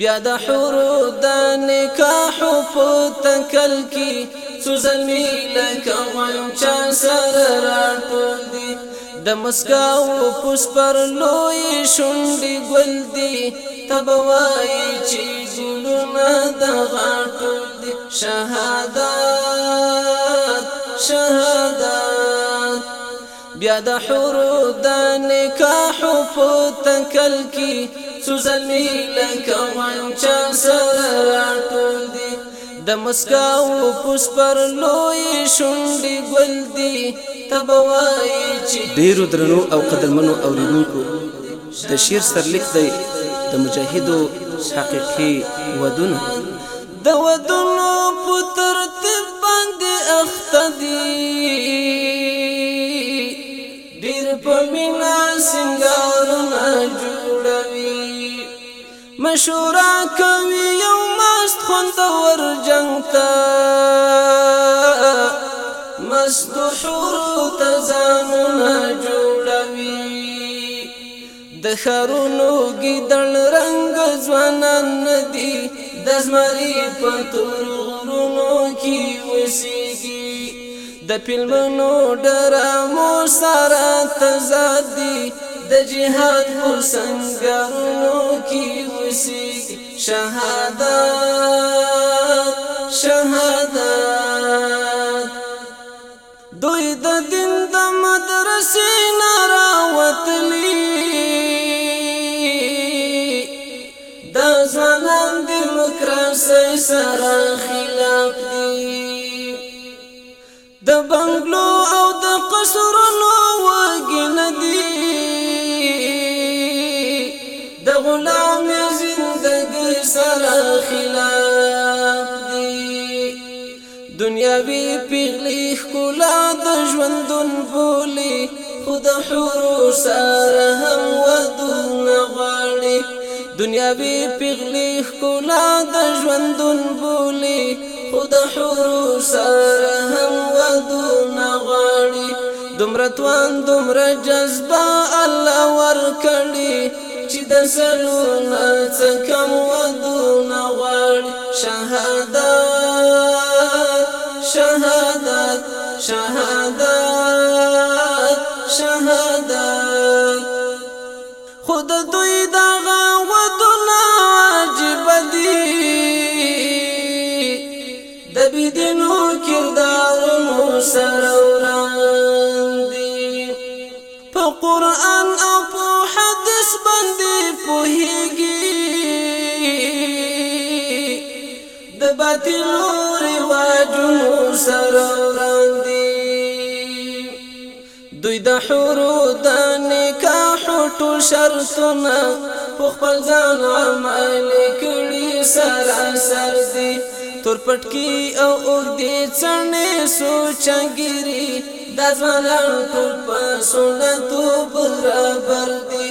بیا د حورو د نکاح په تکل کې څو زلمی لکه وایم چا سره راټول دي د مسکاو پوس پر لوی شونډي ګل دي تبوای چې ګلونه د غاټول دي شهادت شهادت بیا د حورو د نکاح په تکل کې څو زلمی لکه وایم چا سره ټول دی د مسکاو پوس پر لوی شونډي ګل دی تبوای چې ډیرو درنو او قدرمنو اوریدونکو د شیر سرلیک دی د مجاهدو حقيقي ودونو د ودونو په ترتیب باندې اخته دی شورا کوي یو مست خوندور جنگ تا مست حور تزانونه جوړوي د خرونو گیدل رنگ ځوانان ندي د زمري په تور غرونو کې وسيږي د فلمونو ډرامو سره تزادي د جهاد پر سنگرونو کی وسی شهادت شهادت دوی د دین د مدرسې ناراوتلی د ځوانان دیموکراسي سره خلاف دی د بنگلو او د قصرونو وګ ندی مولا می زندگی سره خلاف دی دنیاوی پیغلی خلا د ژوندون بولی خود حور سره هم ودون غاړي دنیاوی پیغلی خلا د ژوندون بولی خود حور سره هم ودون غاړي دمرتوان دمر جذبه الله ور کړی چې د سرونه څکم ودونه غواړي شهادت شهادت شهادت شهادت خود دوی دا د باطل رواجو سره وړاندې دوی د حورو د نکاح ټول شرطونه په خپل ځان عمل کړي سراسر دي تور پټکی او اوږدې څڼې سوچنګري دا ځوانان ټول په سنتو برابر دي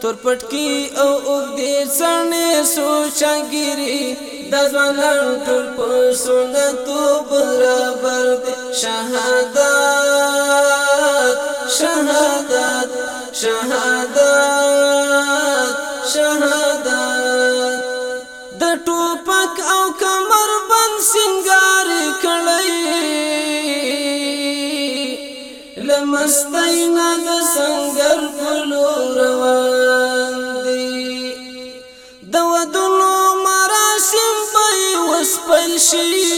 تور پټکی او اوږدې څڼې سوچنګري د ځوانان ټول په سنتو برابر دي شهادت شهادت شهادت شهادت د ټوپک او کمر بند سنگار کړی لمستینا د سنگر په لور روان سپل شي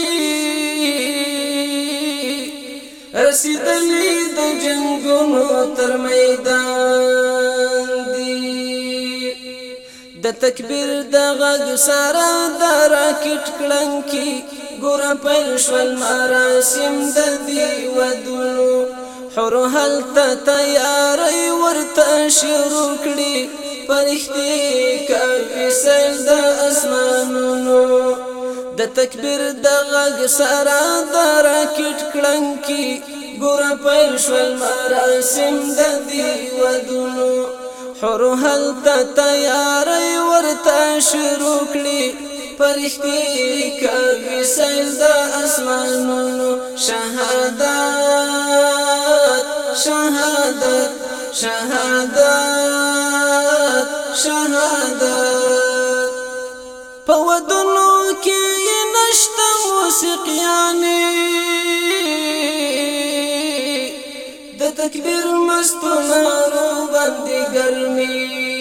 رسیدلې د جنگونو تر میدان دی د تکبیر د غږ سره د راکټ کلنکی ګور پیل شول مراسم د دی ودونو حرو هلته تیارې ورته شروع کړي پرښتې کافي سر د اسمانونو د تکبیر د غږ سره د راکټ کلنکی ګور په شول مراسم د دی ودونو حر هل ته تیار ورته شروع کړي پرشتي کوي سجدا اسمانونو شهادت شهادت شهادت شهادت په ودونو یعنی د تکبیر مستو نارو باندې ګرمیږي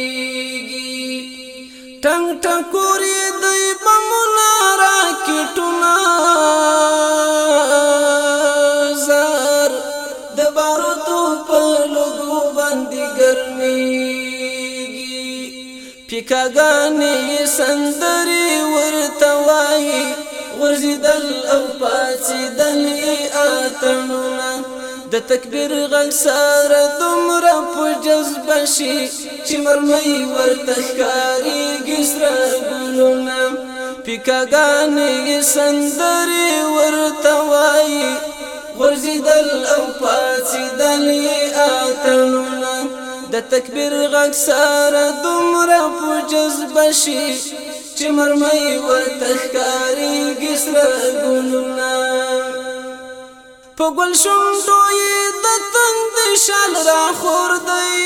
ټنګ ټکورې دوی بمونه راکټونه زار د بارودو په لوګو باندې ګرمیږي پیکاګانې سندري ورته وایي غرزدل او پاڅیدل یې اتمونه د تکبیر غل سره دومره په جذبه شي چې مرمۍ ورته ښکاریږي سره ګلونه پیکاګانې سندرې ورته وایي غرزدل او پاڅیدل یې اتمونه د تکبیر غږ سره دومره په جذبه شي چې مرمۍ ورته ښکارېږي سره ګلونه په ګل شونډو یې د تنګ شال راخور دی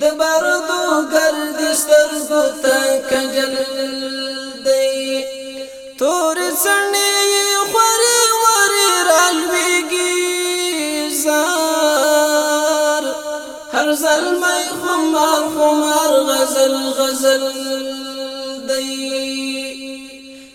د بارودو ګردې سترګو ته کنجل دی تورې څڼې زر مي خمار خمار غزل غزل دی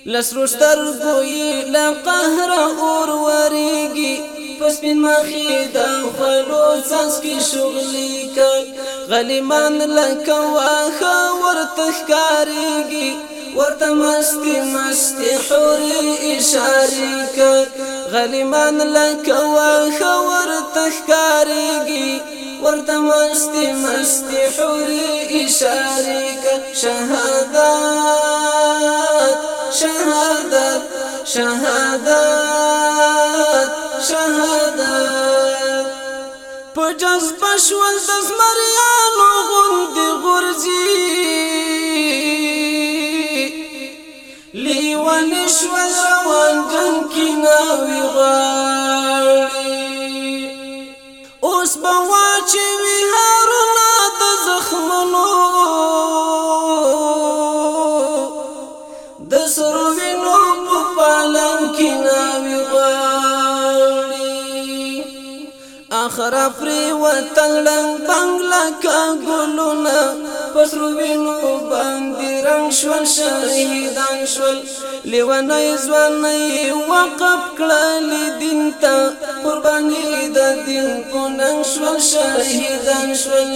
لسروستر بوي لقهر اور وریگی پس بین مخی دا خلو سانس کی شغلی کئی غلیمان لکا واخا ورتخکاریگی ورت مستي مستي حوري اشاره کوي غلیمان لکه واخا ورته ورته مستی مستی حوري اشاره ک شهادت شهادت شهادت شهادت په جذبه شول د زمریانو غوندې غورځي لیوان شول روان جن کې ناوي غاړي اوس به چې ویهارونه د زخمونو د سروینو په پالن کې ناوي غاړي اخر پرې وطن بنگلا کا ګلونه پسروینو باندې ګرنګ شول شهیدان شول لیوانای ځواني وقف کړل دین ته قرباني د دین په نن شول شهیدان شول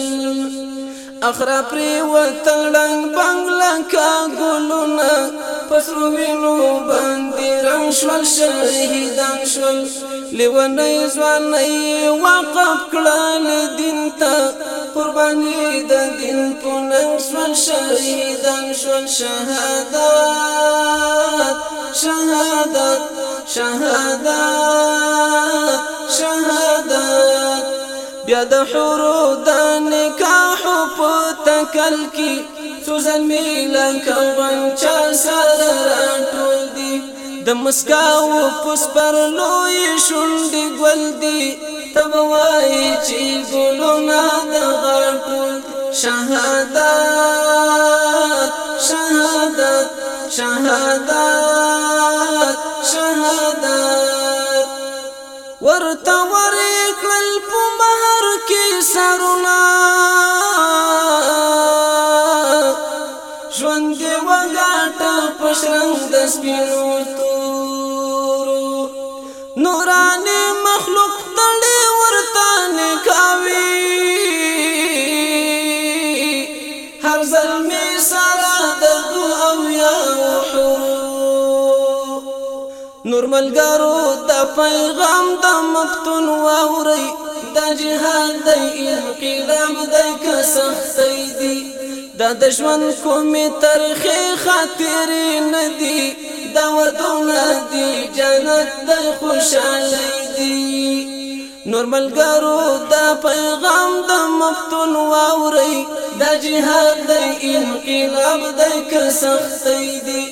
اخرا پری وتړنګ بنگلا کا ګلونا پسرو وینو باندې رنگ شول شهیدان شول لیونه ځواني وقف کړل دین ته قرباني د دین په نن شول شهیدان شول شهادت شهادت شهادت شهادت بیا د حورو د نکاح په تکل کې سوزن میلن کوم چا سره راټول دي د مسکاو پس پر لوی شوندې ګل دي تبوای چې ګلونه د شهادت شهادت شهادت شهادت ورته ورې سرنا ژوند دی وګاټه پښرنګ د سپینو تورو نورانه مخلوق تړي ورتان کاوي هر زلمي سره د دو او یا نور ملګرو د پیغام د مقتون واوري دا جهان دی انقلاب دی که سختی دی دا دشمن کومې ترخې خاطرې نه دی دا ودونه دی جنت دی خوشحالی دی نور ملګرو دا پیغام د مفتون واوري دا جهاد د انقلاب د که سختي دي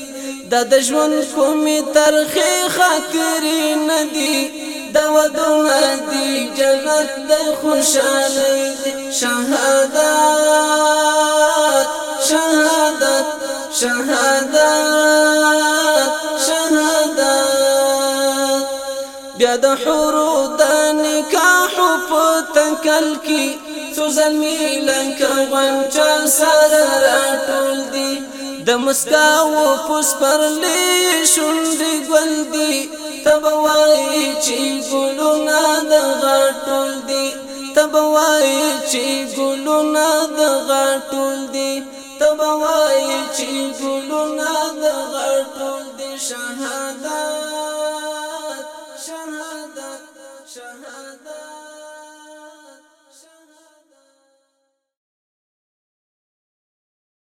دا د ژوند کومې ترخې خاطرې نه دي د ودونه دی جنت د خوشاله دی شهادت شهادت شهادت شهادت بیا د حورو د نکاح په تکل کی څو زلمی لنکه غنچا سره راټول دی د مسکا و پس پر لې شوندې ګل دی تبوای چې ګلونا د غټول دي تبوای چې ګلونا د غټول دي تبوای چې ګلونا د غټول دي شهادت شهادت شهادت